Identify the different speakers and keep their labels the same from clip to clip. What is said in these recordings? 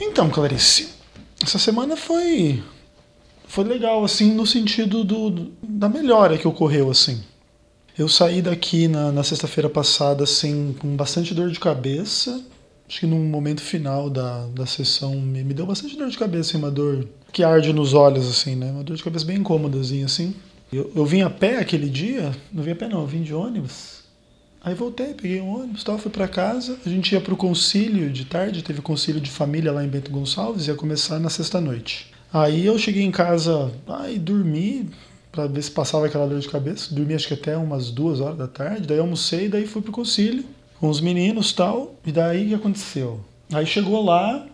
Speaker 1: Então, Clarice, essa semana foi foi legal assim no sentido do, da melhora que ocorreu assim. Eu saí daqui na, na sexta-feira passada assim com bastante dor de cabeça. Acho que no momento final da, da sessão me, me deu bastante dor de cabeça, assim, uma dor que arde nos olhos assim, né? Uma dor de cabeça bem incômodazinha assim. Eu, eu vim a pé aquele dia, não vim a pé não, eu vim de ônibus. Aí voltei, peguei um ônibus, tal, fui para casa. A gente ia para o concílio de tarde, teve concílio de família lá em Bento Gonçalves, ia começar na sexta-noite. Aí eu cheguei em casa, aí dormi, para ver se passava aquela dor de cabeça. Dormi acho que até umas duas horas da tarde, daí almocei, daí fui pro concílio com os meninos tal. E daí o que aconteceu? Aí chegou lá,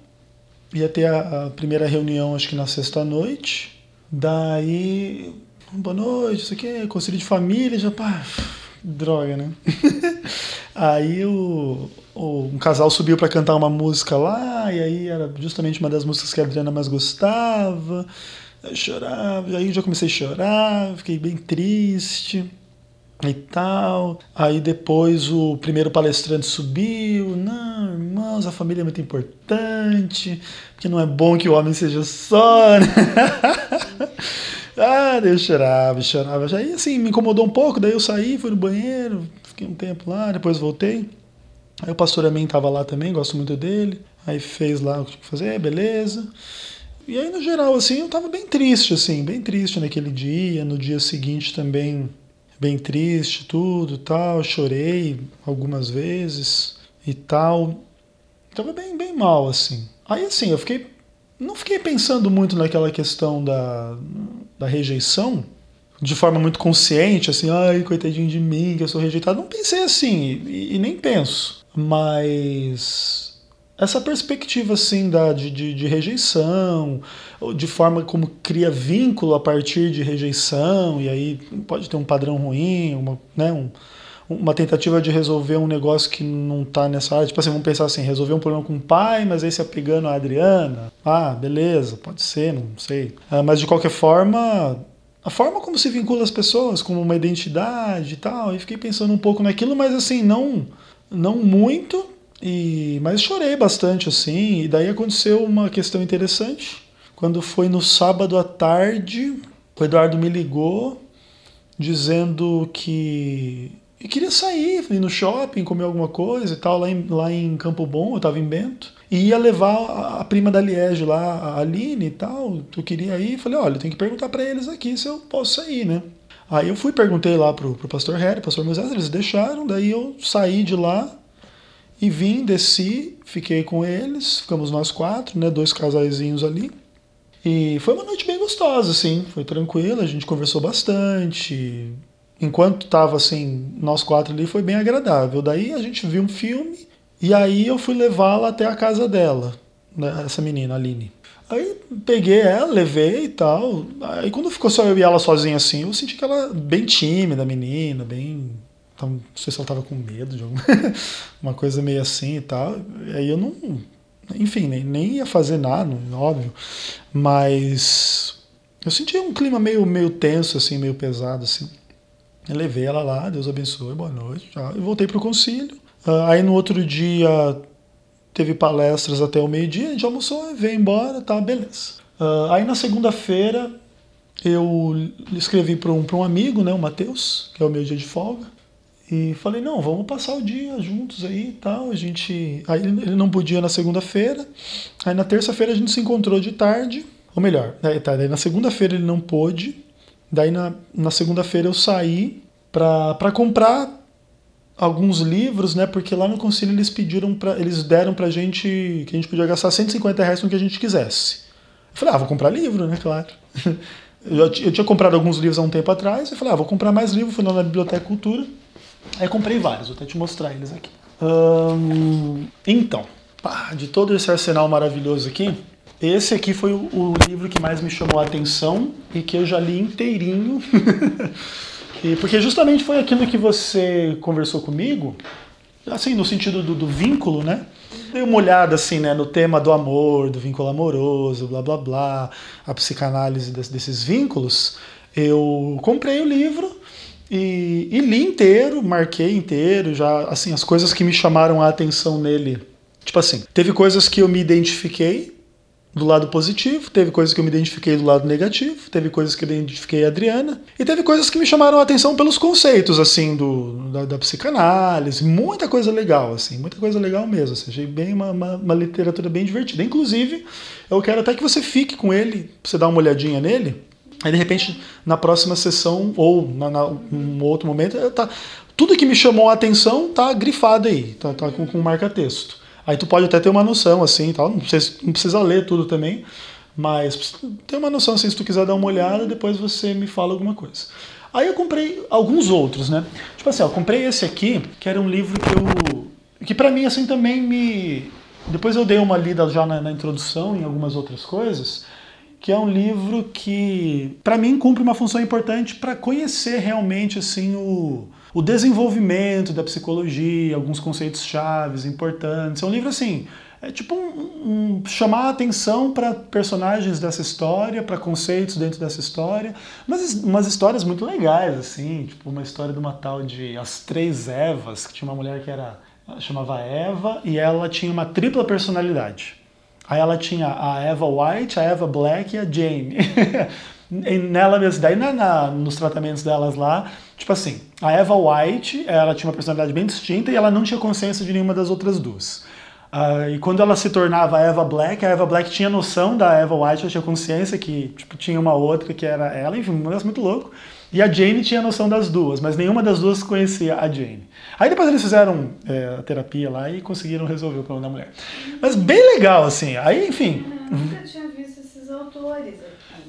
Speaker 1: ia ter a, a primeira reunião acho que na sexta-noite. Daí, boa noite, isso aqui é de família, já pá, droga, né? aí o, o, um casal subiu para cantar uma música lá, e aí era justamente uma das músicas que a Adriana mais gostava. Eu chorava, aí eu já comecei a chorar, fiquei bem triste e tal. Aí depois o primeiro palestrante subiu. Não, irmãos, a família é muito importante, porque não é bom que o homem seja só, né? Ah, eu chorava, chorava. Aí assim, me incomodou um pouco, daí eu saí, fui no banheiro, fiquei um tempo lá, depois voltei. Aí o pastor Amin estava lá também, gosto muito dele. Aí fez lá o que tinha que fazer, beleza. E aí, no geral, assim, eu estava bem triste, assim, bem triste naquele dia. No dia seguinte também, bem triste, tudo tal. Chorei algumas vezes e tal. Tava bem, bem mal, assim. Aí, assim, eu fiquei. Não fiquei pensando muito naquela questão da, da rejeição de forma muito consciente, assim, ai, coitadinho de mim, que eu sou rejeitado. Não pensei assim, e, e nem penso. Mas essa perspectiva, assim, da, de, de, de, rejeição, de forma como cria vínculo a partir de rejeição, e aí pode ter um padrão ruim, uma, né, um, uma tentativa de resolver um negócio que não está nessa área. Tipo assim, vamos pensar assim, resolver um problema com o pai, mas aí se apegando a Adriana. Ah, beleza, pode ser, não sei. Ah, mas de qualquer forma, a forma como se vincula as pessoas, como uma identidade e tal, e fiquei pensando um pouco naquilo, mas assim, não, não muito, e mas chorei bastante assim, e daí aconteceu uma questão interessante. Quando foi no sábado à tarde, o Eduardo me ligou dizendo que e queria sair, ir no shopping, comer alguma coisa e tal, lá em, lá em Campo Bom, eu estava em Bento. E ia levar a, prima da Liege lá, a Aline e tal. Tu queria ir? Falei, olha, tem que perguntar para eles aqui se eu posso sair, né? Aí eu fui, perguntei lá pro, pro pastor Harry, pastor Moisés, eles deixaram, daí eu saí de lá e vim, desci, fiquei com eles, ficamos nós quatro, né? Dois casaizinhos ali. E foi uma noite bem gostosa, assim, foi tranquila, a gente conversou bastante, enquanto estava assim, nós quatro ali, foi bem agradável. Daí a gente viu um filme e aí eu fui levá-la até a casa dela, né, essa menina, Aline. Aí peguei ela, levei e tal. Aí quando ficou só eu e ela sozinha assim, eu senti que ela bem tímida, menina, bem. Não sei se ela tava com medo de alguma uma coisa meio assim e tal. Aí eu não. Enfim, nem, nem ia fazer nada, óbvio. Mas eu senti um clima meio, meio tenso, assim, meio pesado, assim. Eu levei ela lá, Deus abençoe, boa noite. E voltei para o concílio. Uh, aí no outro dia teve palestras até o meio-dia, a gente almoçou, veio embora, tá, beleza. Uh, aí na segunda-feira eu escrevi para um, um amigo, né, o Matheus, que é o meu dia de folga, e falei, não, vamos passar o dia juntos aí e tal. A gente. Aí ele não podia na segunda-feira. Aí na terça-feira a gente se encontrou de tarde. Ou melhor, aí, tá, aí na segunda-feira ele não pôde. Daí na, na segunda-feira eu saí para comprar alguns livros, né? Porque lá no conselho eles pediram para eles deram pra gente que a gente podia gastar 150 reais no que a gente quisesse. Eu falei, ah, vou comprar livro, né? Claro. Eu, eu tinha comprado alguns livros há um tempo atrás, eu falei, ah, vou comprar mais livros, fui lá na Biblioteca Cultura. Aí comprei vários, vou até te mostrar eles aqui. Hum, então, pá, de todo esse arsenal maravilhoso aqui, esse aqui foi o, o, livro que mais me chamou a atenção e que eu já li inteirinho. e porque justamente foi aquilo que você conversou comigo, assim, no sentido do, do, vínculo, né? Dei uma olhada assim, né, no tema do amor, do vínculo amoroso, blá blá blá, a psicanálise des, desses vínculos. Eu comprei o livro e, e li inteiro, marquei inteiro, já assim as coisas que me chamaram a atenção nele Tipo assim, teve coisas que eu me identifiquei do lado positivo, teve coisas que eu me identifiquei do lado negativo, teve coisas que eu identifiquei a Adriana, e teve coisas que me chamaram a atenção pelos conceitos, assim, do, da, da psicanálise, muita coisa legal, assim, muita coisa legal mesmo, assim, achei bem uma, uma, uma, literatura bem divertida. Inclusive, eu quero até que você fique com ele, você dar uma olhadinha nele, aí de repente, na próxima sessão, ou na, na um outro momento, tá, tudo que me chamou a atenção tá grifado aí, tá, tá com, com marca-texto. Aí tu pode até ter uma noção, assim, tal. Não precisa, não precisa ler tudo também, mas tem uma noção, assim, se tu quiser dar uma olhada, depois você me fala alguma coisa. Aí eu comprei alguns outros, né? Tipo assim, eu comprei esse aqui, que era um livro que eu... Que para mim, assim, também me... Depois eu dei uma lida já na, na introdução em algumas outras coisas, que é um livro que, para mim, cumpre uma função importante para conhecer realmente, assim, o o desenvolvimento da psicologia, alguns conceitos chaves importantes. É um livro assim, é tipo um, um chamar a atenção para personagens dessa história, para conceitos dentro dessa história, mas umas histórias muito legais assim, tipo uma história de uma tal de as três Evas, que tinha uma mulher que era chamava Eva e ela tinha uma tripla personalidade. Aí ela tinha a Eva White, a Eva Black e a Jane. nela mesmo. Daí na, na, nos tratamentos delas lá, tipo assim, a Eva White, ela tinha uma personalidade bem distinta e ela não tinha consciência de nenhuma das outras duas. Uh, e quando ela se tornava a Eva Black, a Eva Black tinha noção da Eva White, ela tinha consciência que tipo, tinha uma outra que era ela, enfim, um negócio muito louco. E a Jane tinha noção das duas, mas nenhuma das duas conhecia a Jane. Aí depois eles fizeram é, a terapia lá e conseguiram resolver o problema da mulher. Mas bem legal, assim. Aí, enfim.
Speaker 2: Eu nunca tinha visto esses autores.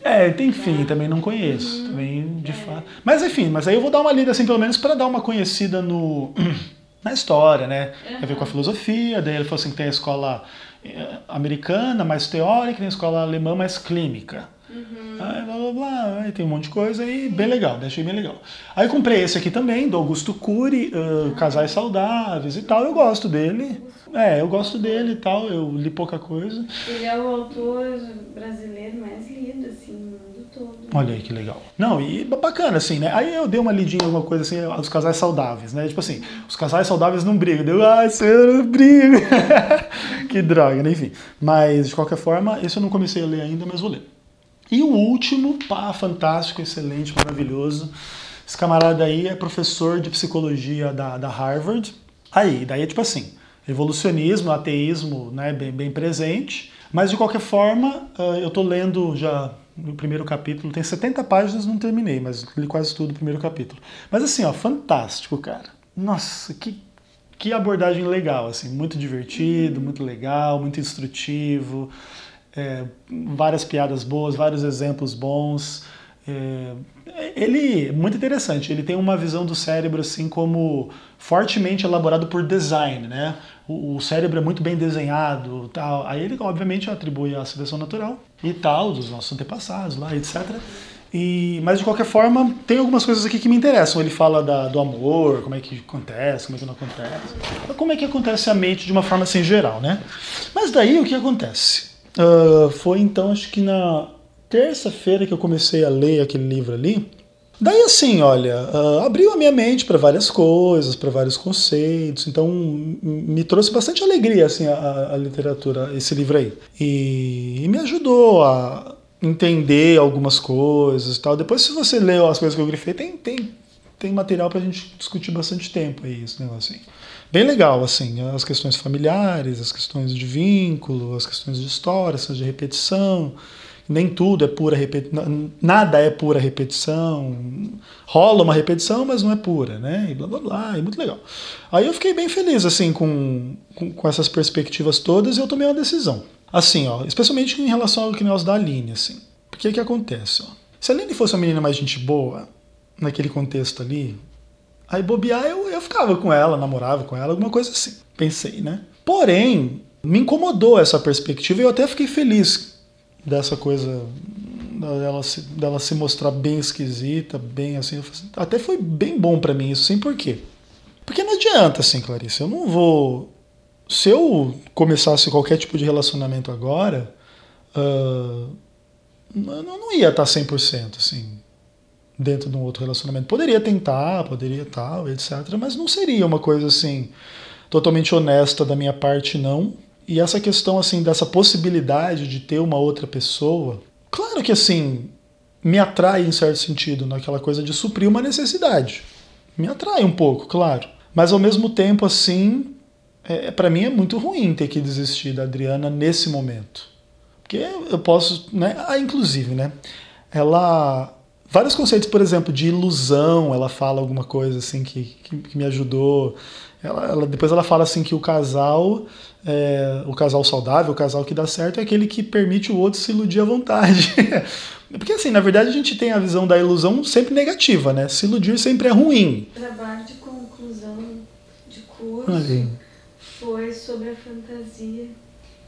Speaker 1: É, enfim, também não conheço, uhum. também de é. fato. Mas enfim, mas aí eu vou dar uma lida assim, pelo menos para dar uma conhecida no na história, né? Uhum. Tem a ver com a filosofia, daí ele falou assim que tem a escola eh, americana mais teórica, tem a escola alemã mais clínica. Uhum. Aí, blá, blá, blá, aí tem um monte de coisa aí, bem legal, achei bem legal. Aí comprei esse aqui também, do Augusto Cury, uh, Casais Saudáveis e tal, eu gosto dele. É, eu gosto dele e tal, eu li pouca coisa.
Speaker 2: Ele é o autor brasileiro mais lido, assim, no mundo todo.
Speaker 1: Olha aí que legal. Não, e bacana, assim, né? Aí eu dei uma lidinha alguma coisa assim, os casais saudáveis, né? Tipo assim, os casais saudáveis não brigam. Deu, ai, senhor, eu não brigo. que droga, né? Enfim. Mas, de qualquer forma, esse eu não comecei a ler ainda, mas vou ler. E o último, pá, fantástico, excelente, maravilhoso. Esse camarada aí é professor de psicologia da, da Harvard. Aí, daí é tipo assim, evolucionismo, ateísmo, né, bem, bem presente. Mas de qualquer forma, uh, eu estou lendo já no primeiro capítulo, tem 70 páginas, não terminei, mas li quase tudo no primeiro capítulo. Mas assim, ó, fantástico, cara. Nossa, que, que abordagem legal, assim, muito divertido, muito legal, muito instrutivo é, várias piadas boas, vários exemplos bons. É, ele muito interessante. Ele tem uma visão do cérebro assim como fortemente elaborado por design, né? O, o, cérebro é muito bem desenhado, tal. Aí ele obviamente atribui a seleção natural e tal dos nossos antepassados lá, etc. E, mas de qualquer forma, tem algumas coisas aqui que me interessam. Ele fala da, do amor, como é que acontece, como é que não acontece. Como é que acontece a mente de uma forma assim geral, né? Mas daí o que acontece? Uh, foi então, acho que na terça-feira que eu comecei a ler aquele livro ali. Daí assim, olha, uh, abriu a minha mente para várias coisas, para vários conceitos, então me trouxe bastante alegria assim a, a literatura, esse livro aí, e, e, me ajudou a entender algumas coisas e tal. Depois, se você leu as coisas que eu grifei, tem tem tem material para a gente discutir bastante tempo aí esse negócio assim bem legal, assim, as questões familiares, as questões de vínculo, as questões de história, as de repetição. Nem tudo é pura repetição, nada é pura repetição. Rola uma repetição, mas não é pura, né? E blá blá blá, é muito legal. Aí eu fiquei bem feliz, assim, com, com, com essas perspectivas todas e eu tomei uma decisão. Assim, ó, especialmente em relação ao que nós da Aline, assim. Porque que acontece, ó? Se a Aline fosse uma menina mais gente boa, naquele contexto ali, Aí bobear, eu, eu ficava com ela, namorava com ela, alguma coisa assim. Pensei, né? Porém, me incomodou essa perspectiva e eu até fiquei feliz dessa coisa dela se, dela se mostrar bem esquisita, bem assim. Até foi bem bom para mim isso, sim, por quê? Porque não adianta, assim, Clarice, eu não vou. Se eu começasse qualquer tipo de relacionamento agora, uh, eu não ia estar 100%, assim dentro de um outro relacionamento. Poderia tentar, poderia tal, etc. Mas não seria uma coisa assim totalmente honesta da minha parte, não. e essa questão assim dessa possibilidade de ter uma outra pessoa, claro que assim me atrai em certo sentido naquela coisa de suprir uma necessidade. Me atrai um pouco, claro. Mas ao mesmo tempo assim, é, para mim é muito ruim ter que desistir da Adriana nesse momento. Porque eu posso, né, ah, inclusive, né, ela vários conceitos, por exemplo, de ilusão, ela fala alguma coisa assim que, que, que me ajudou. Ela, ela, depois ela fala assim que o casal, é, o casal saudável, o casal que dá certo é aquele que permite o outro se iludir à vontade. Porque assim, na verdade a gente tem a visão da ilusão sempre negativa, né? Se iludir sempre é ruim.
Speaker 2: O trabalho de conclusão de curso foi sobre a fantasia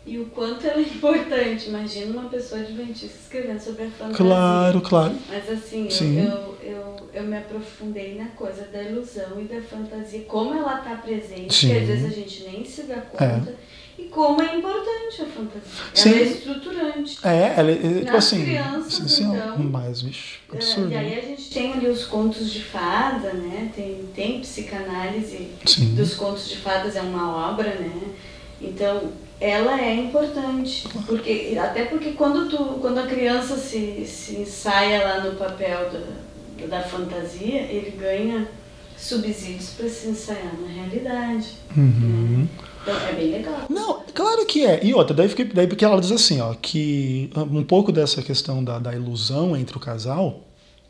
Speaker 2: e o quanto ela é importante. Imagina uma pessoa adventista escrevendo sobre a fantasia.
Speaker 1: Claro, claro.
Speaker 2: Mas assim, eu, eu, eu, eu, me aprofundei na coisa da ilusão e da fantasia, como ela está presente, Sim. que às vezes a gente nem se dá conta. É. E como é importante a fantasia. Sim. Ela é estruturante.
Speaker 1: É, ela é, tipo
Speaker 2: Nas
Speaker 1: assim.
Speaker 2: Crianças, sim, então,
Speaker 1: mais, bicho. Absurdo.
Speaker 2: É, e aí a gente tem ali os contos de fada, né? Tem, tem psicanálise sim. dos contos de fadas, é uma obra, né? Então, ela é importante. Porque, até porque quando, tu, quando a criança se, se ensaia lá no papel da, da fantasia, ele ganha subsídios para se ensaiar na realidade.
Speaker 1: Uhum.
Speaker 2: Né? Então é bem legal.
Speaker 1: Não, claro que é. E outra, daí, daí porque ela diz assim, ó, que um pouco dessa questão da, da ilusão entre o casal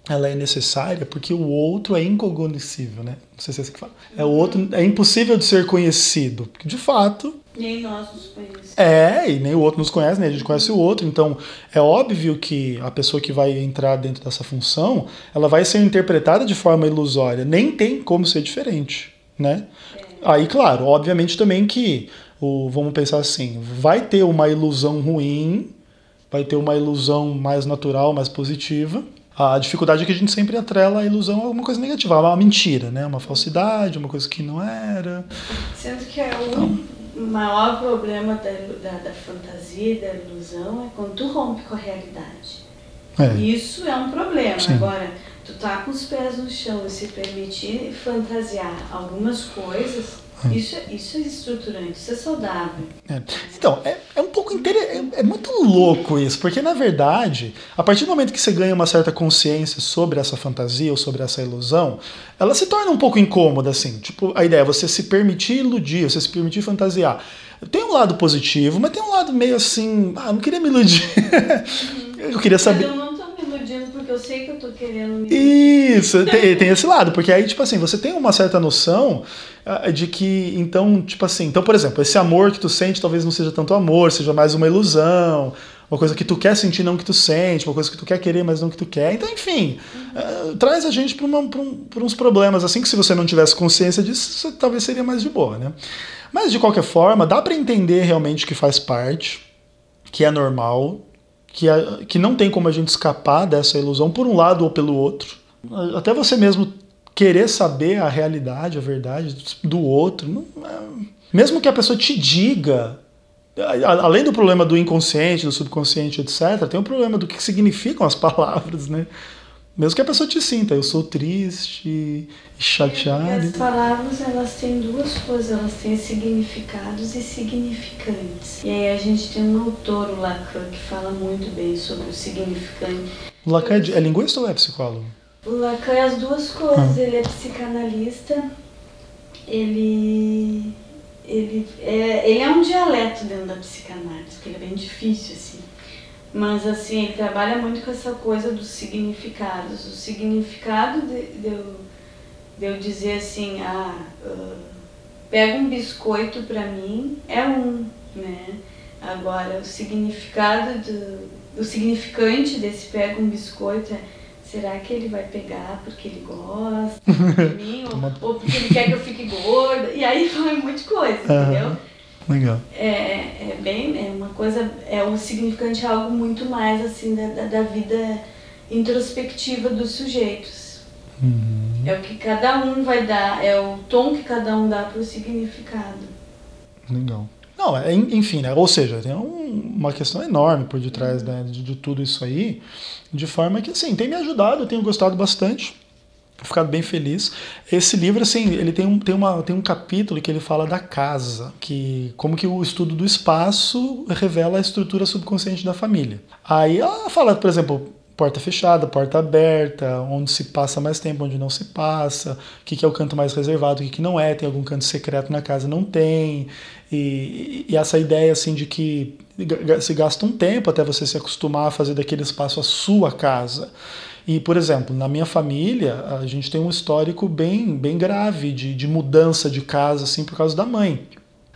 Speaker 1: ela é necessária porque o outro é incognoscível, né? Não sei se é assim que fala. É o outro é impossível de ser conhecido, porque de fato
Speaker 2: nem nós nos conhecemos. É,
Speaker 1: e nem o outro nos conhece, nem a gente conhece o outro. Então, é óbvio que a pessoa que vai entrar dentro dessa função, ela vai ser interpretada de forma ilusória. Nem tem como ser diferente, né? É. Aí, claro, obviamente também que o, vamos pensar assim, vai ter uma ilusão ruim, vai ter uma ilusão mais natural, mais positiva, a dificuldade é que a gente sempre atrela a ilusão a alguma coisa negativa, a uma mentira, né? Uma falsidade, uma coisa que não era.
Speaker 2: Sendo que é o então, maior problema da, da, da, fantasia da ilusão é quando tu rompe com a realidade. É. Isso é um problema. Sim. Agora, tu tá com os pés no chão e se permitir fantasiar algumas coisas isso, é, isso é estruturante, isso é saudável.
Speaker 1: É. Então, é, é um pouco interessante, é, é, muito louco isso, porque na verdade, a partir do momento que você ganha uma certa consciência sobre essa fantasia ou sobre essa ilusão, ela se torna um pouco incômoda, assim. Tipo, a ideia é você se permitir iludir, você se permitir fantasiar. Tem um lado positivo, mas tem um lado meio assim, ah, não queria me iludir. Uhum. eu queria saber
Speaker 2: eu sei que eu tô querendo me.
Speaker 1: Isso, tem, tem esse lado, porque aí, tipo assim, você tem uma certa noção uh, de que, então, tipo assim, então, por exemplo, esse amor que tu sente talvez não seja tanto amor, seja mais uma ilusão, uma coisa que tu quer sentir, não que tu sente, uma coisa que tu quer querer, mas não que tu quer. Então, enfim, uhum. uh, traz a gente para um, uns problemas assim que se você não tivesse consciência disso, talvez seria mais de boa, né? Mas de qualquer forma, dá para entender realmente que faz parte, que é normal, que, a, que não tem como a gente escapar dessa ilusão por um lado ou pelo outro. Até você mesmo querer saber a realidade, a verdade do outro, não, é, mesmo que a pessoa te diga, além do problema do inconsciente, do subconsciente, etc., tem o problema do que significam as palavras, né? Mesmo que a pessoa te sinta, eu sou triste e chateado.
Speaker 2: as palavras elas têm duas coisas, elas têm significados e significantes. E aí a gente tem um autor, o Lacan, que fala muito bem sobre o significante.
Speaker 1: O Lacan é, é linguista ou é psicólogo?
Speaker 2: O Lacan é as duas coisas, ah. ele é psicanalista, ele, ele, é, ele é um dialeto dentro da psicanálise, porque ele é bem difícil assim. Mas assim, ele trabalha muito com essa coisa dos significados. O significado de, de, eu, de eu dizer assim, ah, uh, pega um biscoito para mim é um, né? Agora, o significado do, o significante desse pega um biscoito é será que ele vai pegar porque ele gosta de mim ou, ou, porque ele quer que eu fique gorda? E aí vai um monte de coisa, uhum. entendeu?
Speaker 1: Legal.
Speaker 2: É, é bem, é uma coisa, é o significante é algo muito mais assim da, da vida introspectiva dos sujeitos.
Speaker 1: Uhum.
Speaker 2: É o que cada um vai dar, é o tom que cada um dá para o significado.
Speaker 1: Legal. Não, é, enfim, né? ou seja, tem um, uma questão enorme por detrás uhum. né, de, de, tudo isso aí, de forma que, assim, tem me ajudado, eu tenho gostado bastante. Ficado bem feliz. Esse livro, assim, ele tem um, tem, uma, tem um capítulo que ele fala da casa, que como que o estudo do espaço revela a estrutura subconsciente da família. Aí ela fala, por exemplo, porta fechada, porta aberta, onde se passa mais tempo, onde não se passa, o que, que é o canto mais reservado, o que, que não é, tem algum canto secreto na casa, não tem. E, e essa ideia assim de que se gasta um tempo até você se acostumar a fazer daquele espaço a sua casa. E, por exemplo, na minha família, a gente tem um histórico bem, bem grave de, de mudança de casa, assim, por causa da mãe.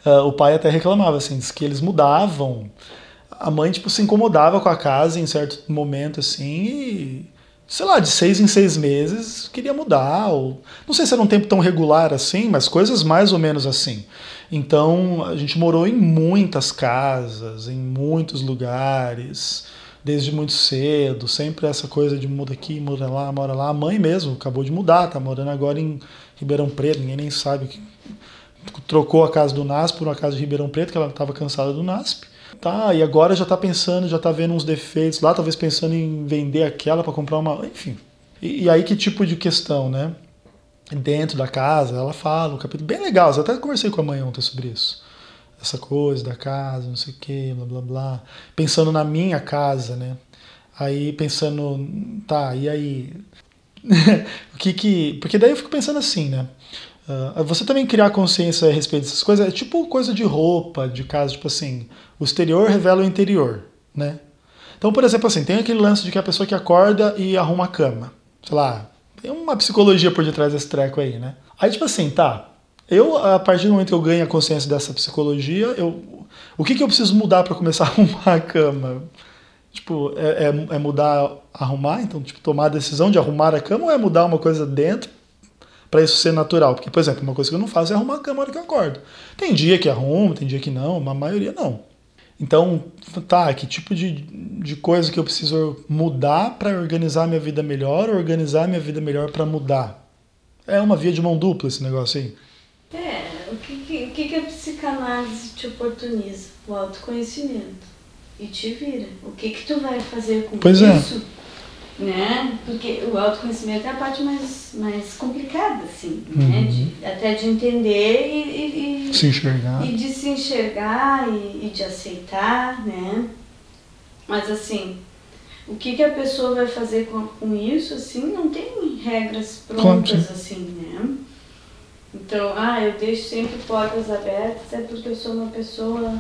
Speaker 1: Uh, o pai até reclamava, assim, que eles mudavam a mãe, tipo, se incomodava com a casa em certo momento, assim, e, sei lá, de seis em seis meses queria mudar, ou não sei se era um tempo tão regular assim, mas coisas mais ou menos assim. Então, a gente morou em muitas casas, em muitos lugares, desde muito cedo, sempre essa coisa de muda aqui, muda lá, mora lá. A mãe mesmo acabou de mudar, tá morando agora em Ribeirão Preto, ninguém nem sabe que trocou a casa do NASP por uma casa de Ribeirão Preto, que ela estava cansada do NASP. Tá, e agora já está pensando, já está vendo uns defeitos lá, talvez pensando em vender aquela para comprar uma. Enfim. E, e, aí que tipo de questão, né? Dentro da casa, ela fala, um capítulo bem legal. Eu até conversei com a mãe ontem sobre isso. Essa coisa da casa, não sei o que, blá blá blá. Pensando na minha casa, né? Aí pensando, tá, e aí? o que que. Porque daí eu fico pensando assim, né? Uh, você também criar consciência a respeito dessas coisas é tipo coisa de roupa, de casa, tipo assim, o exterior revela o interior, né? Então, por exemplo, assim, tem aquele lance de que a pessoa que acorda e arruma a cama, sei lá, tem uma psicologia por detrás desse treco aí, né? Aí, tipo assim, tá, eu, a partir do momento que eu ganho a consciência dessa psicologia, eu, o que, que eu preciso mudar para começar a arrumar a cama? Tipo, é, é, é, mudar, arrumar, então, tipo, tomar a decisão de arrumar a cama ou é mudar uma coisa dentro para isso ser natural? Porque, por exemplo, uma coisa que eu não faço é arrumar a cama na hora que eu acordo. Tem dia que arrumo, tem dia que não, mas a maioria não. Então, tá, que tipo de, de coisa que eu preciso mudar para organizar minha vida melhor, organizar minha vida melhor para mudar? É uma via de mão dupla esse negócio aí.
Speaker 2: O que, que a psicanálise te oportuniza? O autoconhecimento. E te vira. O que, que tu vai fazer com
Speaker 1: pois
Speaker 2: é. isso? É né? Porque o autoconhecimento é a parte mais, mais complicada, assim, né? uhum. né? De, até de entender e, e,
Speaker 1: e, se enxergar.
Speaker 2: E de se enxergar e, e, de aceitar, né? Mas assim, o que, que a pessoa vai fazer com, com isso, assim, não tem regras prontas, assim, né? Então, ah, eu deixo sempre portas abertas, é porque eu sou uma pessoa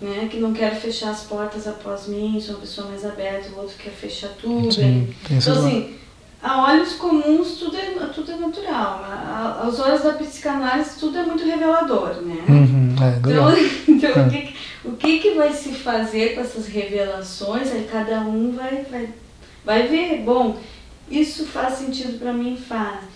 Speaker 2: né? Que não quero fechar as portas após mim, sou uma pessoa mais aberta, o outro quer fechar tudo. Sim, então, assim, a olhos comuns tudo é, tudo é natural. A, aos olhos da psicanálise tudo é muito revelador, né?
Speaker 1: Uhum, é,
Speaker 2: então, então é. o, que, o que, que vai se fazer com essas revelações? Aí cada um vai, vai, vai ver, bom, isso faz sentido para mim, faz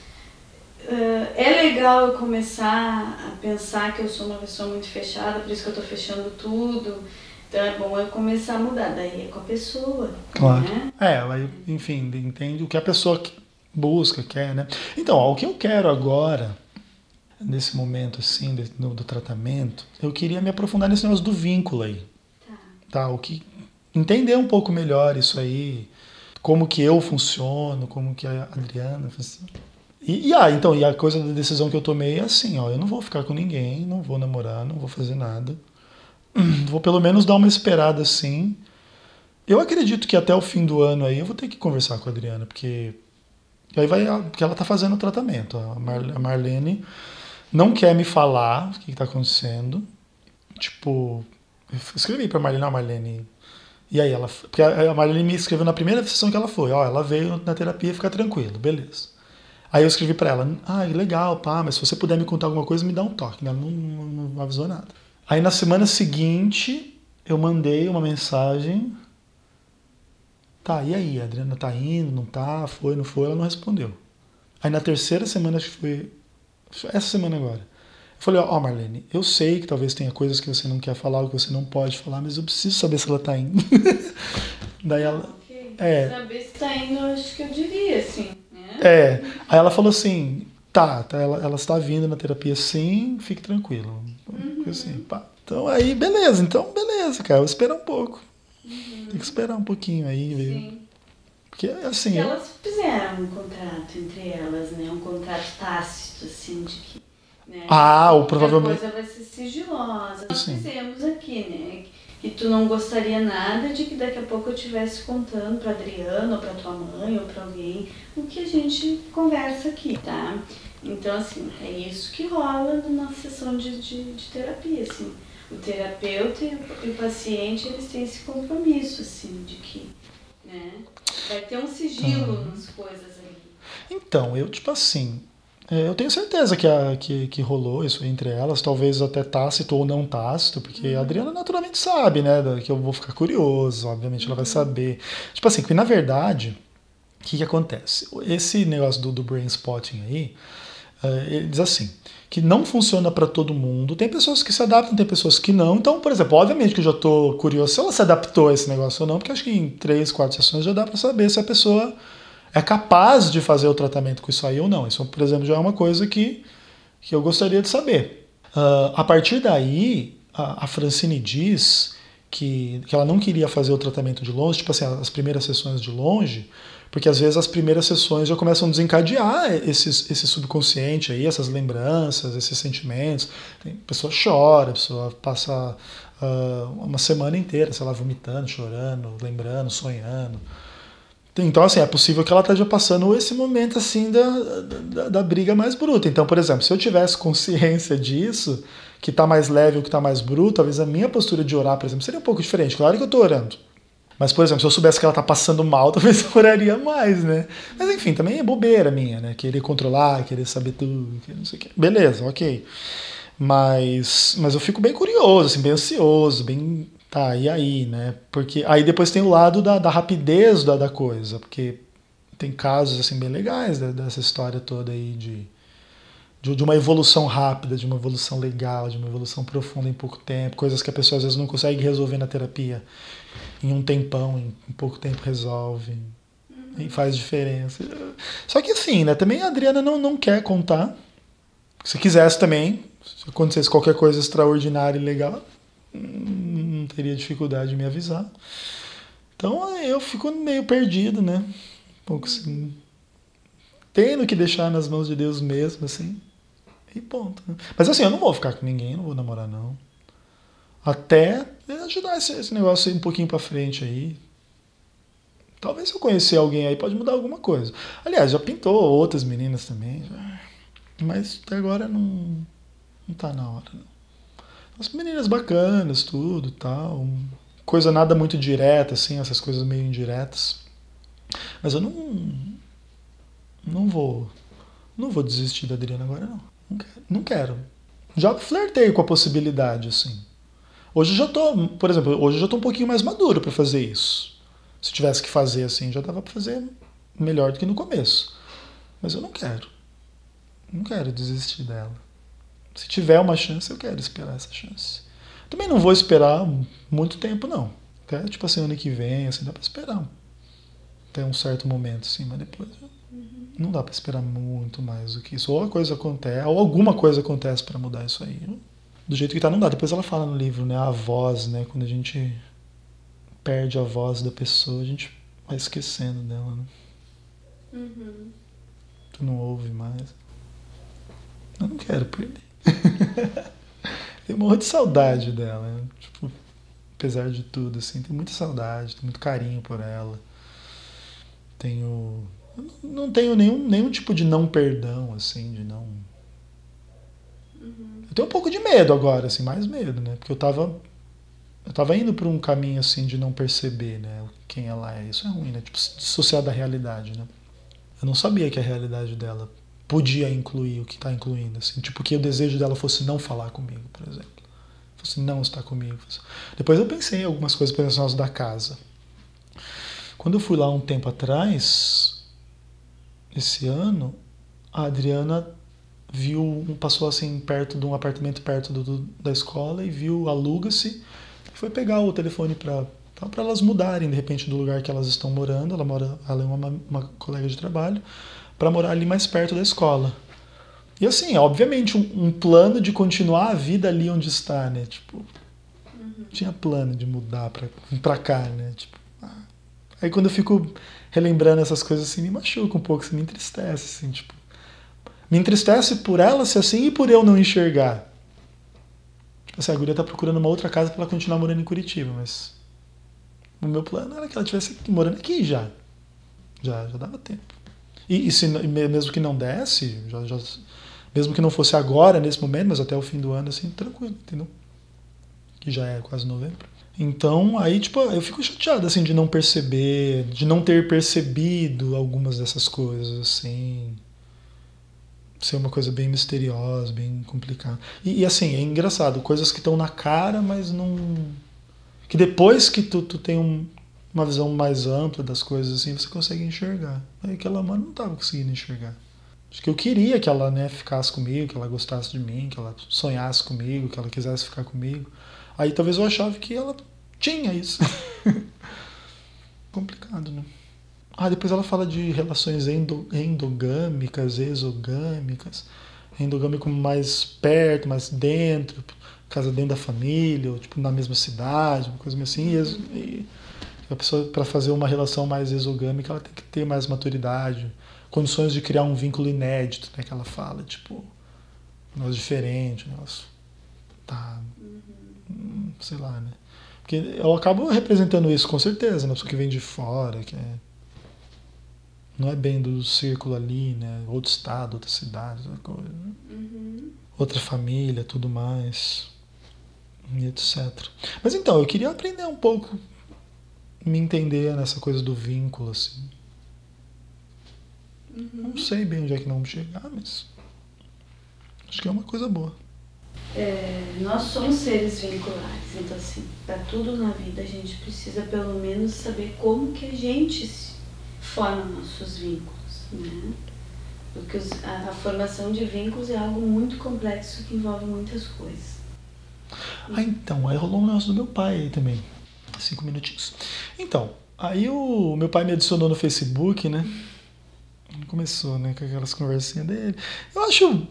Speaker 2: é legal eu começar a pensar que eu sou uma pessoa muito fechada, por isso que eu estou fechando tudo. Então é bom eu começar a mudar, daí é com a pessoa.
Speaker 1: Claro.
Speaker 2: Né?
Speaker 1: É, ela, enfim, entende o que a pessoa busca, quer, né? Então, ó, o que eu quero agora, nesse momento assim, do, do, tratamento, eu queria me aprofundar nesse negócio do vínculo aí. Tá. tá. O que. Entender um pouco melhor isso aí, como que eu funciono, como que a Adriana funciona. E, e, ah, então, e a coisa da decisão que eu tomei é assim, ó, eu não vou ficar com ninguém, não vou namorar, não vou fazer nada. Vou pelo menos dar uma esperada assim. Eu acredito que até o fim do ano aí eu vou ter que conversar com a Adriana, porque aí vai, porque ela tá fazendo o tratamento. A, Mar, a Marlene não quer me falar o que, está acontecendo. Tipo, eu escrevi para Marlene, ah, Marlene, e aí ela, porque a Marlene me escreveu na primeira sessão que ela foi, ó, ela veio na terapia ficar tranquilo, beleza. Aí eu escrevi para ela, ah, legal, pá, mas se você puder me contar alguma coisa, me dá um toque. Ela não, não, não avisou nada. Aí na semana seguinte, eu mandei uma mensagem. Tá, e aí? A Adriana tá indo, não tá? Foi, não foi? Ela não respondeu. Aí na terceira semana, acho que foi essa semana agora. Eu falei, ó, oh, Marlene, eu sei que talvez tenha coisas que você não quer falar, ou que você não pode falar, mas eu preciso saber se ela tá indo. Daí ela.
Speaker 2: Okay. É. Saber se tá indo, acho que eu diria, assim.
Speaker 1: É. Aí ela falou assim: tá, tá ela, ela está vindo na terapia sim, fique tranquilo. Uhum. Assim. Então aí, beleza, então beleza, cara, eu vou esperar um pouco. Uhum. Tem que esperar um pouquinho aí, viu? Porque, assim...
Speaker 2: Porque elas fizeram um contrato entre elas, né? Um contrato tácito, assim, de que... Né?
Speaker 1: Ah, ou provavelmente...
Speaker 2: A coisa vai ser sigilosa. Nós
Speaker 1: Sim.
Speaker 2: fizemos aqui, né? Que tu não gostaria nada de que daqui a pouco eu estivesse contando para Adriana, ou para tua mãe, ou para alguém, o que a gente conversa aqui, tá? Então, assim, é isso que rola numa sessão de, de, de terapia, assim. O terapeuta e o, e paciente, eles têm esse compromisso, assim, de que, né? Vai ter um sigilo
Speaker 1: Tá.
Speaker 2: nas coisas ali.
Speaker 1: Então, eu, tipo assim, é, eu tenho certeza que, a, que, que rolou isso entre elas, talvez até tácito ou não tácito, porque a Adriana naturalmente sabe, né, que eu vou ficar curioso, obviamente ela vai saber. Tipo assim, que na verdade, o que, que acontece? Esse negócio do, do brain spotting aí, é, ele diz assim, que não funciona para todo mundo, tem pessoas que se adaptam, tem pessoas que não, então, por exemplo, obviamente que eu já tô curioso se ela se adaptou a esse negócio ou não, porque acho que em três, quatro sessões já dá para saber se a pessoa é capaz de fazer o tratamento com isso aí ou não. Isso, por exemplo, já é uma coisa que, que eu gostaria de saber. Ah, a partir daí, a, a Francine diz que, que ela não queria fazer o tratamento de longe, tipo assim, as primeiras sessões de longe, porque às vezes as primeiras sessões já começam a desencadear esses, esse subconsciente aí, essas lembranças, esses sentimentos. Tem, a pessoa chora, a pessoa passa ah, uma semana inteira, sei lá, vomitando, chorando, lembrando, sonhando. Então, assim, é possível que ela esteja passando esse momento, assim, da, da, da briga mais bruta. Então, por exemplo, se eu tivesse consciência disso, que tá mais leve ou que tá mais bruto, talvez a minha postura de orar, por exemplo, seria um pouco diferente. Claro que eu tô orando. Mas, por exemplo, se eu soubesse que ela tá passando mal, talvez eu oraria mais, né? Mas, enfim, também é bobeira minha, né? Querer controlar, querer saber tudo, não sei o quê. Beleza, ok. Mas, mas eu fico bem curioso, assim, bem ansioso, bem Tá, e aí, né? Porque aí depois tem o lado da, da rapidez da, da coisa, porque tem casos assim bem legais dessa história toda aí de, de, de uma evolução rápida, de uma evolução legal, de uma evolução profunda em pouco tempo, coisas que a pessoa às vezes não consegue resolver na terapia em um tempão, em, em pouco tempo resolve. E faz diferença. Só que assim, né? Também a Adriana não, não quer contar. Se quisesse também, se acontecesse qualquer coisa extraordinária e legal, não teria dificuldade de me avisar. Então eu fico meio perdido, né? Um pouco assim. Tendo que deixar nas mãos de Deus mesmo, assim. E ponto. Mas assim, eu não vou ficar com ninguém, não vou namorar, não. Até ajudar esse, esse negócio aí um pouquinho pra frente aí. Talvez se eu conhecer alguém aí pode mudar alguma coisa. Aliás, já pintou outras meninas também. já. Mas até agora não, não tá na hora, não. As meninas bacanas, tudo tal. Coisa nada muito direta, assim, essas coisas meio indiretas. Mas eu não. Não vou. Não vou desistir da Adriana agora, não. Não quero. Não quero. Já flertei com a possibilidade, assim. Hoje eu já tô, por exemplo, hoje eu já tô um pouquinho mais maduro para fazer isso. Se tivesse que fazer assim, já dava para fazer melhor do que no começo. Mas eu não quero. Não quero desistir dela. Se tiver uma chance, eu quero esperar essa chance. Também não vou esperar muito tempo, não. Até tipo assim, ano que vem, assim, dá pra esperar. Até um certo momento, assim, mas depois não dá pra esperar muito mais do que isso. Ou a coisa acontece, ou alguma coisa acontece para mudar isso aí. Do jeito que tá, não dá. Depois ela fala no livro, né? A voz, né? Quando a gente perde a voz da pessoa, a gente vai esquecendo dela, né?
Speaker 2: Uhum.
Speaker 1: Tu não ouve mais. Eu não quero perder. eu morro de saudade dela. né? Tipo, apesar de tudo, assim, tenho muita saudade, tenho muito carinho por ela. Tenho. Não tenho nenhum, nenhum tipo de não perdão, assim, de não.
Speaker 2: Uhum.
Speaker 1: Eu tenho um pouco de medo agora, assim, mais medo, né? Porque eu tava. Eu tava indo por um caminho assim de não perceber, né? Quem ela é. Isso é ruim, né? Tipo, dissociar da realidade, né? Eu não sabia que a realidade dela podia incluir o que está incluindo, assim, tipo que o desejo dela fosse não falar comigo, por exemplo, fosse não estar comigo. Depois eu pensei em algumas coisas pensadas da casa. Quando eu fui lá um tempo atrás, esse ano, a Adriana viu, passou assim perto de um apartamento perto do, do, da escola e viu aluga-se, foi pegar o telefone para para elas mudarem de repente do lugar que elas estão morando. Ela mora, ela é uma, uma colega de trabalho para morar ali mais perto da escola. E assim, obviamente, um, um, plano de continuar a vida ali onde está, né? Tipo, uhum. tinha plano de mudar para cá, né? Tipo, ah, Aí quando eu fico relembrando essas coisas assim, me machuca um pouco, assim, me entristece, assim, tipo. Me entristece por ela ser assim e por eu não enxergar. Tipo assim, a guria tá procurando uma outra casa para ela continuar morando em Curitiba, mas o meu plano era que ela estivesse morando aqui já. Já, já dava tempo. E, e se, mesmo que não desse, já, já, mesmo que não fosse agora, nesse momento, mas até o fim do ano, assim, tranquilo, entendeu? Que já é quase novembro. Então, aí, tipo, eu fico chateado, assim, de não perceber, de não ter percebido algumas dessas coisas, assim. Ser uma coisa bem misteriosa, bem complicada. E, e assim, é engraçado, coisas que estão na cara, mas não. Que depois que tu, tu tem um, uma visão mais ampla das coisas, assim, você consegue enxergar. Aí aquela mãe não estava conseguindo enxergar. Acho que eu queria que ela né, ficasse comigo, que ela gostasse de mim, que ela sonhasse comigo, que ela quisesse ficar comigo. Aí talvez eu achava que ela tinha isso. Complicado, né? Ah, depois ela fala de relações endo, endogâmicas, exogâmicas. Endogâmico mais perto, mais dentro, casa dentro da família, ou tipo na mesma cidade, uma coisa assim. E, e a pessoa, para fazer uma relação mais exogâmica, ela tem que ter mais maturidade, condições de criar um vínculo inédito, né? Que ela fala, tipo, um negócio diferente, um negócio. Tá. Uhum. Sei lá, né? Porque eu acabo representando isso com certeza, uma pessoa que vem de fora, que é, não é bem do círculo ali, né? Outro estado, outra cidade, outra coisa. Né? Uhum. Outra família, tudo mais. E etc. Mas então, eu queria aprender um pouco, me entender nessa coisa do vínculo, assim. Uhum. Não sei bem onde é que não vamos chegar, mas acho que é uma coisa boa.
Speaker 2: É, nós somos seres vinculares, então assim, para tudo na vida a gente precisa pelo menos saber como que a gente forma nossos vínculos, né? Porque os, a, a, formação de vínculos é algo muito complexo que envolve muitas coisas.
Speaker 1: Ah, então, aí rolou um negócio do meu pai aí também. Cinco minutinhos. Então, aí o meu pai me adicionou no Facebook, né? Começou, né, com aquelas conversinhas dele. Eu acho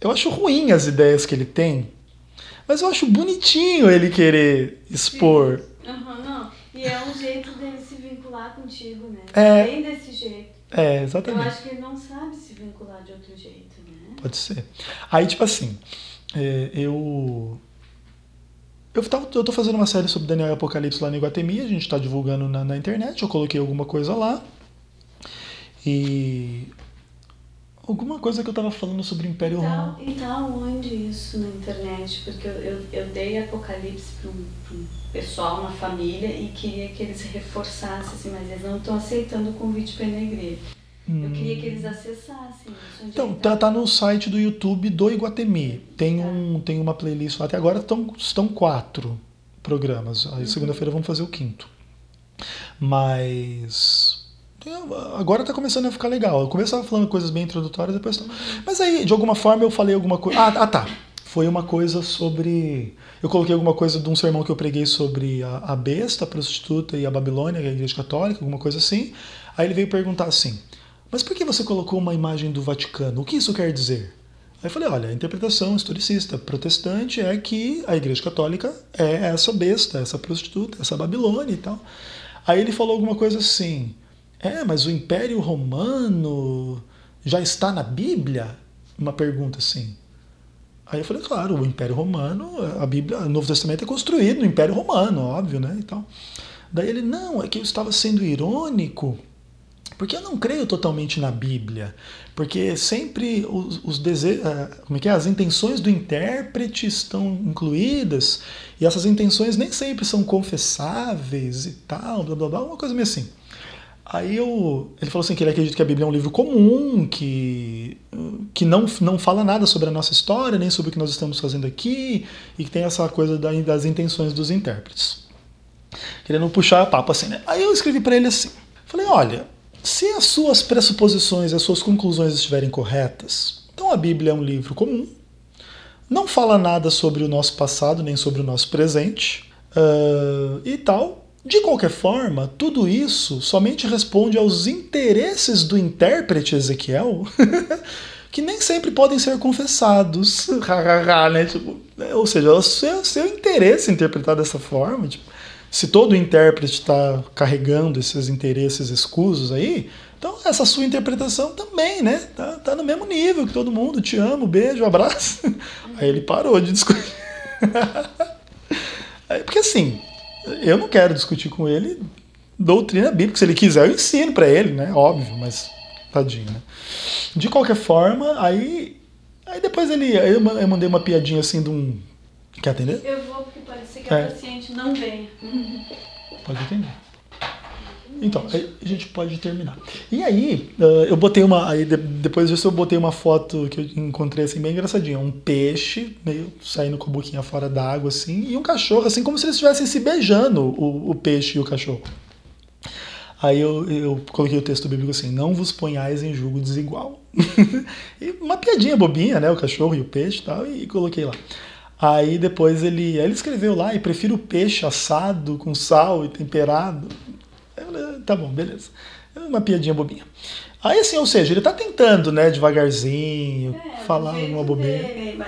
Speaker 1: eu acho ruim as ideias que ele tem, mas eu acho bonitinho ele querer expor.
Speaker 2: Uhum, não. E é um jeito dele se vincular contigo, né? É. Bem desse jeito.
Speaker 1: É, exatamente.
Speaker 2: Eu acho que ele não sabe se vincular de outro jeito, né?
Speaker 1: Pode ser. Aí, tipo assim, é, eu. Eu, tava, eu tô fazendo uma série sobre Daniel e Apocalipse lá no Iguatemi, a gente tá divulgando na, na internet, eu coloquei alguma coisa lá. E Alguma coisa que eu estava falando sobre o Império
Speaker 2: então,
Speaker 1: Romano.
Speaker 2: E tá onde isso na internet? Porque eu, eu, eu dei Apocalipse para um, um, pessoal, uma família, e queria que eles reforçassem, assim, mas eles não estão aceitando o convite para ir na igreja. Hum. Eu queria que eles acessassem isso.
Speaker 1: Então, tá, tá no site do YouTube do Iguatemi. Tem, tá. um, tem uma playlist lá. Até agora estão, estão quatro programas. Aí uhum. segunda-feira vamos fazer o quinto. Mas agora está começando a ficar legal. Eu começava falando coisas bem introdutórias, depois. Mas aí, de alguma forma, eu falei alguma coisa. Ah, ah, tá. Foi uma coisa sobre. Eu coloquei alguma coisa de um sermão que eu preguei sobre a, a besta, a prostituta e a Babilônia, é a igreja católica, alguma coisa assim. Aí ele veio perguntar assim: Mas por que você colocou uma imagem do Vaticano? O que isso quer dizer? Aí eu falei: olha, a interpretação historicista protestante é que a igreja católica é essa besta, essa prostituta, essa Babilônia e tal. Aí ele falou alguma coisa assim. É, mas o Império Romano já está na Bíblia? Uma pergunta assim. Aí eu falei, claro, o Império Romano, a Bíblia, o Novo Testamento é construído no Império Romano, óbvio, né? Então, daí ele, não, é que eu estava sendo irônico, porque eu não creio totalmente na Bíblia, porque sempre os, os desejos, eh, como é que é? As intenções do intérprete estão incluídas, e essas intenções nem sempre são confessáveis e tal, blá blá blá, uma coisa meio assim. Aí eu, ele falou assim que ele acredita que a Bíblia é um livro comum, que, que não, não fala nada sobre a nossa história, nem sobre o que nós estamos fazendo aqui, e que tem essa coisa das intenções dos intérpretes. Querendo puxar a papo assim, né? Aí eu escrevi para ele assim, falei, olha, se as suas pressuposições, as suas conclusões estiverem corretas, então a Bíblia é um livro comum, não fala nada sobre o nosso passado, nem sobre o nosso presente, uh, e tal, de qualquer forma, tudo isso somente responde aos interesses do intérprete Ezequiel, que nem sempre podem ser confessados. né? tipo, ou seja, o seu, seu interesse interpretar dessa forma. Tipo, Se todo intérprete está carregando esses interesses escusos aí, então essa sua interpretação também, né? Tá, tá no mesmo nível que todo mundo. Te amo, beijo, abraço. Aí ele parou de discutir. Porque assim, eu não quero discutir com ele doutrina bíblica. Se ele quiser, eu ensino para ele, né? Óbvio, mas tadinho, né? De qualquer forma, aí. Aí depois ele. Eu mandei uma piadinha assim de um. Quer atender?
Speaker 2: Eu vou, porque pode ser que a é. paciente não venha.
Speaker 1: Pode atender. Então, a gente pode terminar. E aí, eu botei uma. Aí depois disso eu botei uma foto que eu encontrei assim, bem engraçadinha. Um peixe, meio saindo com a boquinha fora d'água, assim, e um cachorro, assim, como se eles estivessem se beijando, o, o peixe e o cachorro. Aí eu, eu coloquei o texto bíblico assim: não vos ponhais em julgo desigual. uma piadinha bobinha, né? O cachorro e o peixe e tal, e coloquei lá. Aí depois ele, ele escreveu lá, e prefiro o peixe assado com sal e temperado. Falei, tá bom, beleza. Uma piadinha bobinha. Aí assim, ou seja, ele tá tentando, né, devagarzinho, é, falar uma bobinha.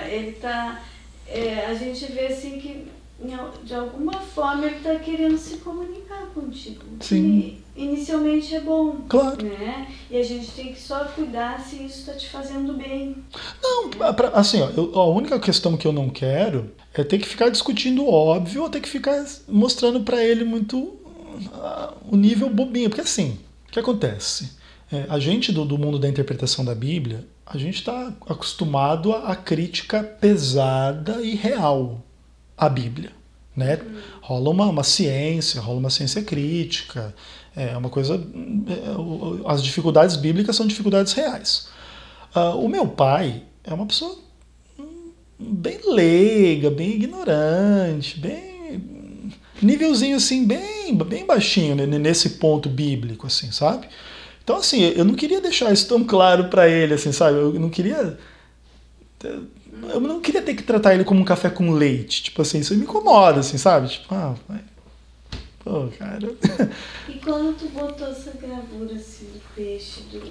Speaker 2: ele tá. É, a gente vê assim que de alguma forma ele está querendo se comunicar contigo.
Speaker 1: Sim.
Speaker 2: E inicialmente é bom.
Speaker 1: Claro.
Speaker 2: Né? E a gente tem que só cuidar se isso está te fazendo bem.
Speaker 1: Não, pra, assim, ó, eu, a única questão que eu não quero é ter que ficar discutindo o óbvio ou ter que ficar mostrando para ele muito uh, o nível bobinho. Porque assim, o que acontece? É, a gente do, do mundo da interpretação da Bíblia, a gente está acostumado a crítica pesada e real a Bíblia. Né? Rola uma, uma ciência, rola uma ciência crítica, é uma coisa. É, as dificuldades bíblicas são dificuldades reais. Uh, o meu pai é uma pessoa bem leiga, bem ignorante, bem nívelzinho assim bem bem baixinho nesse ponto bíblico assim, sabe? Então assim, eu não queria deixar isso tão claro para ele assim, sabe? Eu não queria eu não queria ter que tratar ele como um café com leite. Tipo assim, isso me incomoda, assim, sabe? Tipo, ah, vai. Pô, cara.
Speaker 2: E quando tu botou essa gravura assim do peixe, do...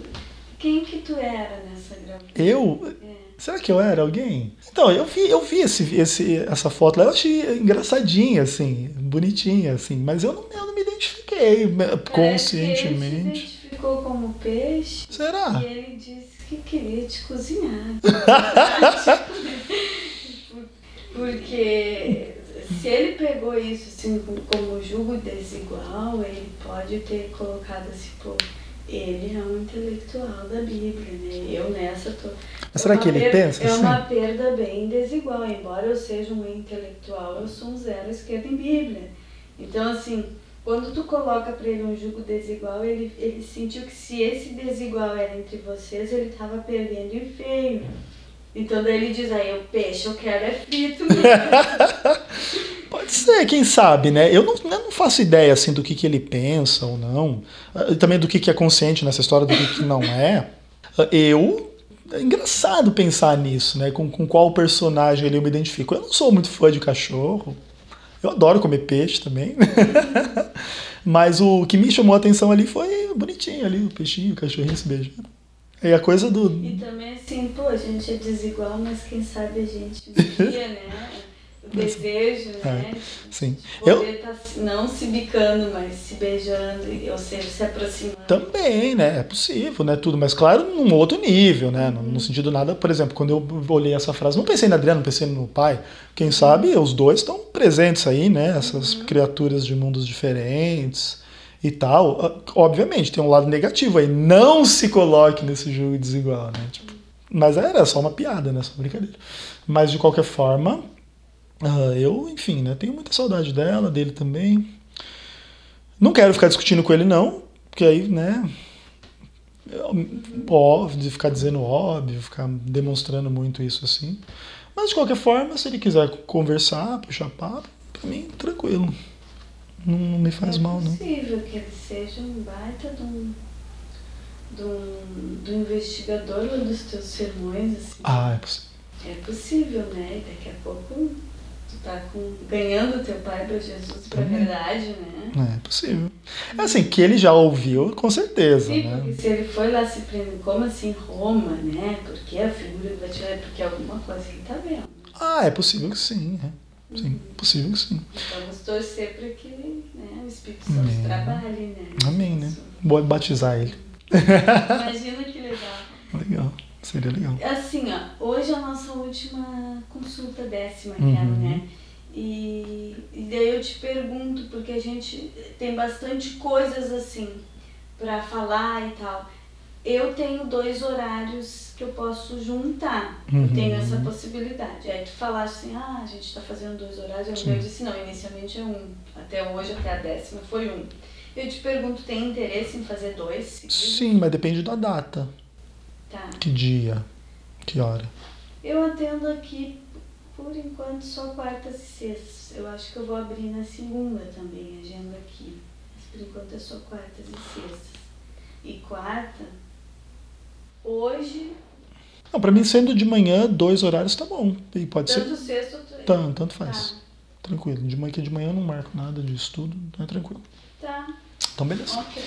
Speaker 2: quem que tu era nessa gravura?
Speaker 1: Eu? É. Será que eu era alguém? Então, eu vi, eu vi esse, esse, essa foto lá, eu achei engraçadinha, assim, bonitinha, assim, mas eu não, eu não me identifiquei conscientemente. Ele se
Speaker 2: identificou como peixe.
Speaker 1: Será?
Speaker 2: E ele disse que queria te cozinhar. Porque se ele pegou isso assim, como julgo desigual, ele pode ter colocado assim, pô, ele é um intelectual da Bíblia, né? Eu nessa tô.
Speaker 1: Mas será que ele
Speaker 2: perda,
Speaker 1: pensa
Speaker 2: É
Speaker 1: assim?
Speaker 2: uma perda bem desigual. Embora eu seja um intelectual, eu sou um zero esquerda em Bíblia. Então, assim, quando tu coloca para ele um jugo desigual, ele, ele sentiu que se esse desigual era entre vocês, ele estava perdendo e feio. Então daí ele diz, aí o peixe eu quero é frito mesmo.
Speaker 1: Pode ser, quem sabe, né? Eu não, eu não faço ideia assim do que, que ele pensa ou não. Ah, também do que, que é consciente nessa história, do que, que não é. Ah, eu. É engraçado pensar nisso, né? Com, com qual personagem ele eu me identifico. Eu não sou muito fã de cachorro. Eu adoro comer peixe também. Mas o que me chamou a atenção ali foi bonitinho ali, o peixinho, o cachorrinho se beijando. E a coisa do.
Speaker 2: E também assim, pô, a gente é desigual, mas quem sabe a gente dia, né? desejo, né? É,
Speaker 1: sim.
Speaker 2: Poder eu... tá não se bicando, mas se beijando, ou seja, se aproximando.
Speaker 1: Também, né? É possível, né? Tudo, mas claro, num outro nível, né? Uhum. No, sentido nada, por exemplo, quando eu olhei essa frase, não pensei na Adriana, não pensei no pai. Quem sabe os dois estão presentes aí, né? Essas uhum. criaturas de mundos diferentes e tal. Ah, obviamente, tem um lado negativo aí. Não se coloque nesse jogo desigual, né? Tipo, mas era só uma piada, né? Só brincadeira. Mas de qualquer forma, Uh, eu, enfim, né, tenho muita saudade dela, dele também. Não quero ficar discutindo com ele, não, porque aí, né, óbvio, de ficar dizendo óbvio, ficar demonstrando muito isso assim. Mas de qualquer forma, se ele quiser conversar, puxar papo, pra mim, tranquilo. Não, não me faz
Speaker 2: é
Speaker 1: mal, não.
Speaker 2: É possível que ele seja um baita de um, de um, um investigador dos teus sermões, assim.
Speaker 1: Ah, é possível.
Speaker 2: É possível, né? Daqui a pouco tá com, ganhando teu pai para Jesus para verdade, né?
Speaker 1: É possível. É assim, que ele já ouviu, com certeza,
Speaker 2: Sim,
Speaker 1: né?
Speaker 2: porque se ele foi lá se prender, como assim Roma, né? Porque a figura do Vaticano, é porque alguma coisa ele tá vendo.
Speaker 1: Ah, é possível que sim. Sim, possível que sim.
Speaker 2: Vamos torcer para que né, o Espírito Santo
Speaker 1: Amém.
Speaker 2: trabalhe, né?
Speaker 1: Amém, né? Pode batizar ele.
Speaker 2: Imagina que legal.
Speaker 1: Legal. Seria legal.
Speaker 2: Assim, ó, hoje é a nossa última consulta décima,
Speaker 1: Uhum.
Speaker 2: né? E, e daí eu te pergunto, porque a gente tem bastante coisas assim para falar e tal. Eu tenho dois horários que eu posso juntar.
Speaker 1: Uhum.
Speaker 2: Eu tenho essa possibilidade. Aí tu falaste assim, ah, a gente está fazendo dois horários.
Speaker 1: Sim.
Speaker 2: Eu disse, não, inicialmente é um. Até hoje, até a décima, foi um. Eu te pergunto, tem interesse em fazer dois seguidos?
Speaker 1: Sim, mas depende da data.
Speaker 2: Tá.
Speaker 1: Que dia? Que hora?
Speaker 2: Eu atendo aqui, por enquanto, só quartas e sextas. Eu acho que eu vou abrir na segunda também, agenda aqui. Mas por enquanto é só quartas e sextas. E quarta, hoje,
Speaker 1: Não, pra mim, sendo de manhã, dois horários tá bom. E pode ser.
Speaker 2: tanto sexta... tu-
Speaker 1: Tanto, tanto faz.
Speaker 2: Tá,
Speaker 1: Tranquilo. De manhã que de manhã eu não marco nada de estudo, então é tranquilo.
Speaker 2: tá,
Speaker 1: Então, beleza.
Speaker 2: ok.